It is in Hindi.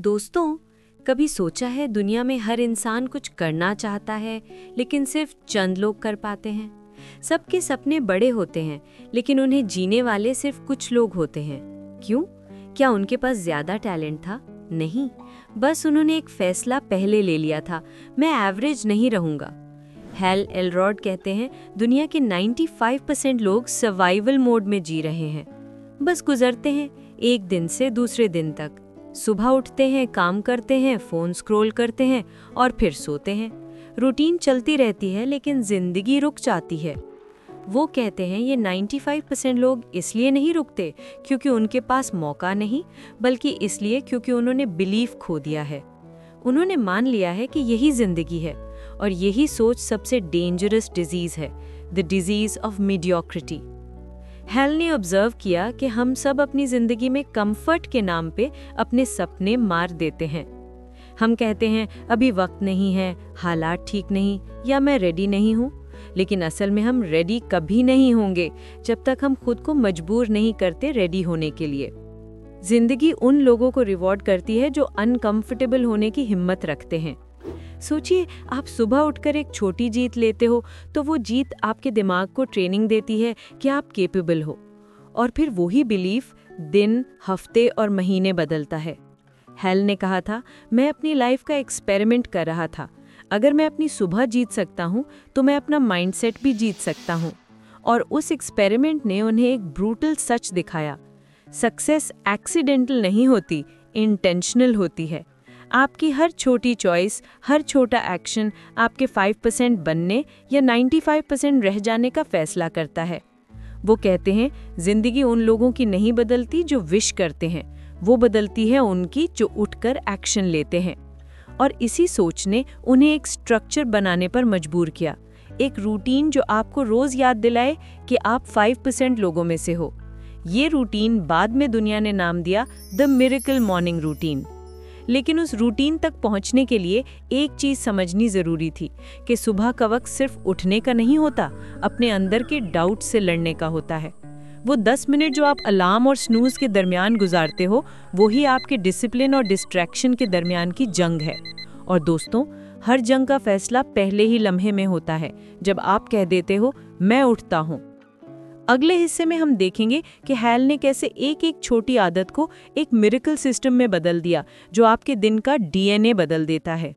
दोस्तों, कभी सोचा है दुनिया में हर इंसान कुछ करना चाहता है, लेकिन सिर्फ़ चंद लोग कर पाते हैं? सबके सपने बड़े होते हैं, लेकिन उन्हें जीने वाले सिर्फ़ कुछ लोग होते हैं। क्यों? क्या उनके पास ज़्यादा टैलेंट था? नहीं। बस उन्होंने एक फैसला पहले ले लिया था, मैं एवरेज नहीं रहूँगा। हेल एलरॉड कहते हैं, दुनिया के 95 परसेंट लोग सर्वाइवल मोड में जी रहे हैं। बस गुजरते हैं, एक दिन से दूसरे दिन तक। सुबह उठते हैं, काम करते हैं फ़ोन स्क्रॉल करते हैं और फिर सोते हैं। रूटीन चलती रहती है, लेकिन ज़िंदगी रुक जाती है। वो कहते हैं, ये 95 परसेंट लोग इसलिए नहीं रुकते क्योंकि उनके पास मौका नहीं, बल्कि इसलिए क्योंकि उन्होंने बिलीफ खो दिया है। उन्होंने मान लिया है कि यही ज़िंदगी है और यही सोच सबसे डेंजरस डिज़ीज़ है the disease of mediocrity Hale ने ऑब्ज़र्व किया कि हम सब अपनी ज़िंदगी में कंफर्ट के नाम पे अपने सपने मार देते हैं। हम कहते हैं, अभी वक्त नहीं है, हालात ठीक नहीं, या मैं रेडी नहीं हूँ? लेकिन असल में हम रेडी कभी नहीं होंगे, जब तक हम खुद को मजबूर नहीं करते रेडी होने के लिए। ज़िंदगी उन लोगों को रिवॉर्ड करती है जो अनकंफर्टेबल होने की हिम्मत रखते हैं। सोचिए, आप सुबह उठकर एक छोटी जीत लेते हो तो वो जीत आपके दिमाग को ट्रेनिंग देती है कि आप केपेबल हो। और फिर वही बिलीफ दिन, हफ़्ते और महीने बदलता है। हेल ने कहा था, मैं अपनी लाइफ का एक्सपेरिमेंट कर रहा था। अगर मैं अपनी सुबह जीत सकता हूँ तो मैं अपना माइंडसेट भी जीत सकता हूँ। और उस एक्सपेरिमेंट ने उन्हें एक ब्रूटल सच दिखाया। सक्सेस एक्सीडेंटल नहीं होती इंटेंशनल होती है। आपकी हर छोटी चॉइस हर छोटा एक्शन आपके 5 परसेंट बनने या 95 परसेंट रह जाने का फैसला करता है। वो कहते हैं, ज़िंदगी उन लोगों की नहीं बदलती जो विश करते हैं। वो बदलती है उनकी जो उठकर एक्शन लेते हैं। और इसी सोच ने उन्हें एक स्ट्रक्चर बनाने पर मजबूर किया। एक रूटीन जो आपको रोज याद दिलाए कि आप 5 परसेंट लोगों में से हो। ये रूटीन बाद में दुनिया ने नाम दिया द मिरेकल मॉर्निंग रूटीन लेकिन उस रूटीन तक पहुँचने के लिए एक चीज़ समझनी ज़रूरी थी कि सुबह का वक्त सिर्फ़ उठने का नहीं होता, अपने अंदर के डाउट से लड़ने का होता है। वो दस मिनट जो आप अलार्म और स्नूज के दरमियान गुजारते हो वही आपके डिसिप्लिन और डिस्ट्रैक्शन के दरमियान की जंग है। और दोस्तों, हर जंग का फैसला पहले ही लम्हे में होता है, जब आप कह देते हो, मैं उठता हूँ। अगले हिस्से में हम देखेंगे कि हैल ने कैसे एक एक छोटी आदत को एक मिरिकल सिस्टम में बदल दिया, जो आपके दिन का डीएनए बदल देता है।